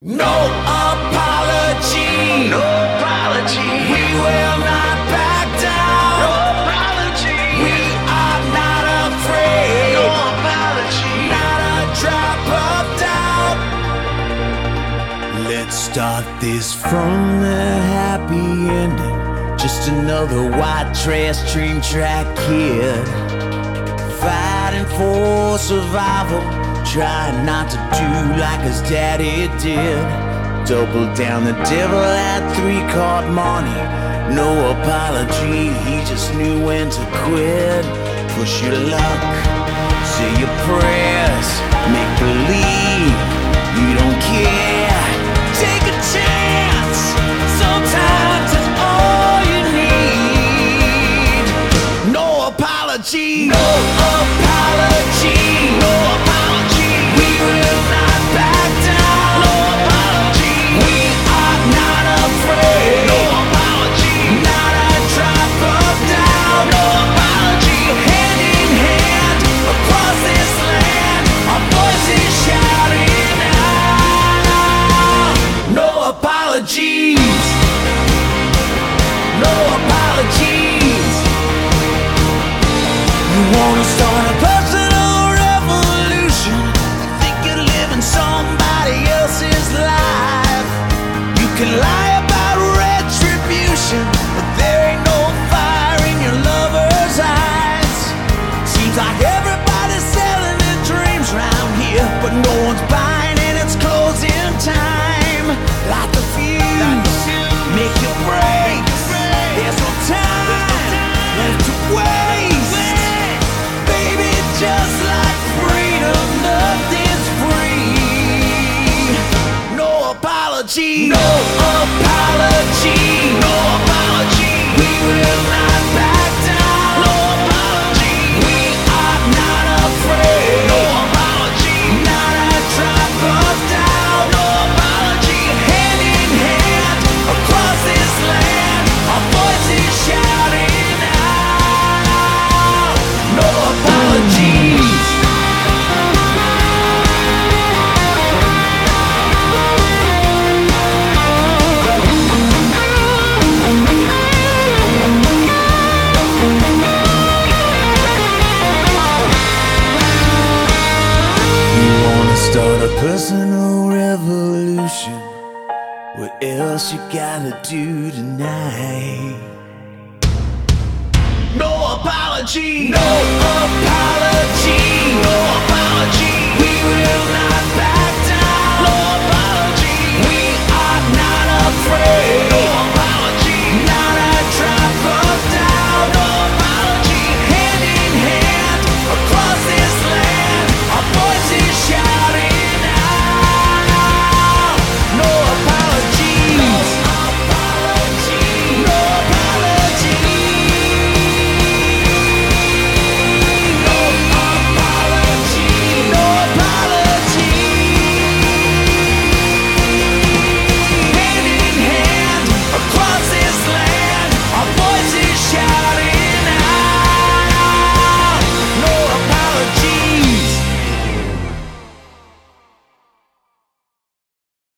No apology. No apology. We will not back down. No apology. We are not afraid. No apology. Not a drop of doubt. Let's start this from the happy ending. Just another white trash train track kid. Fighting for survival. Trying not to do like his daddy did. Double down the devil at three card monte. No apology, he just knew when to quit. Push your luck, say your prayers, make believe wanna start apology. No apology. Start a personal revolution? What else you gotta do tonight? No apology, no apology, no